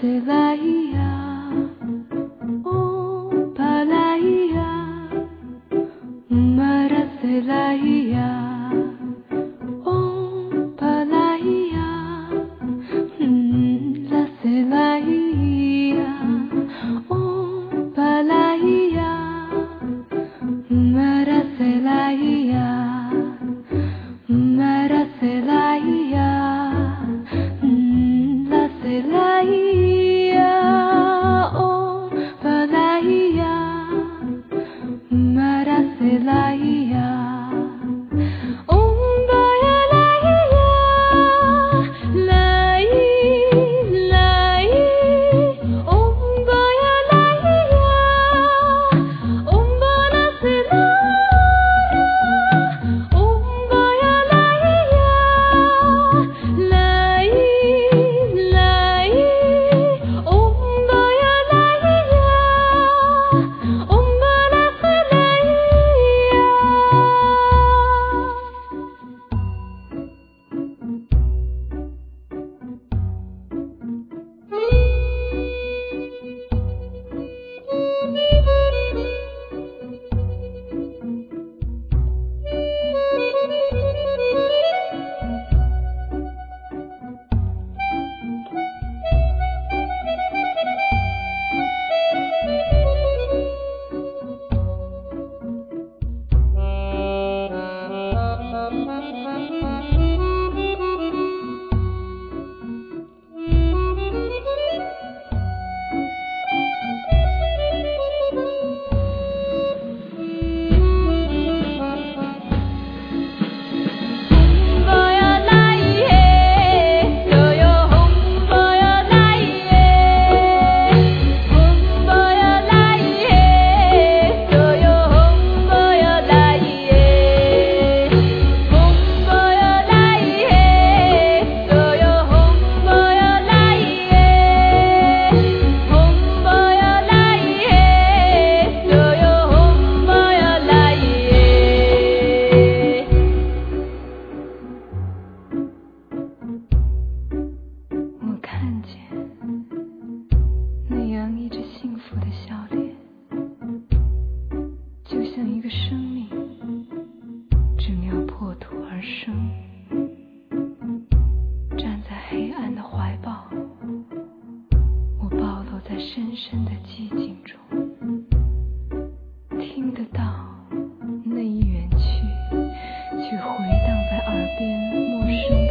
the light. 来呀。回荡在耳边陌生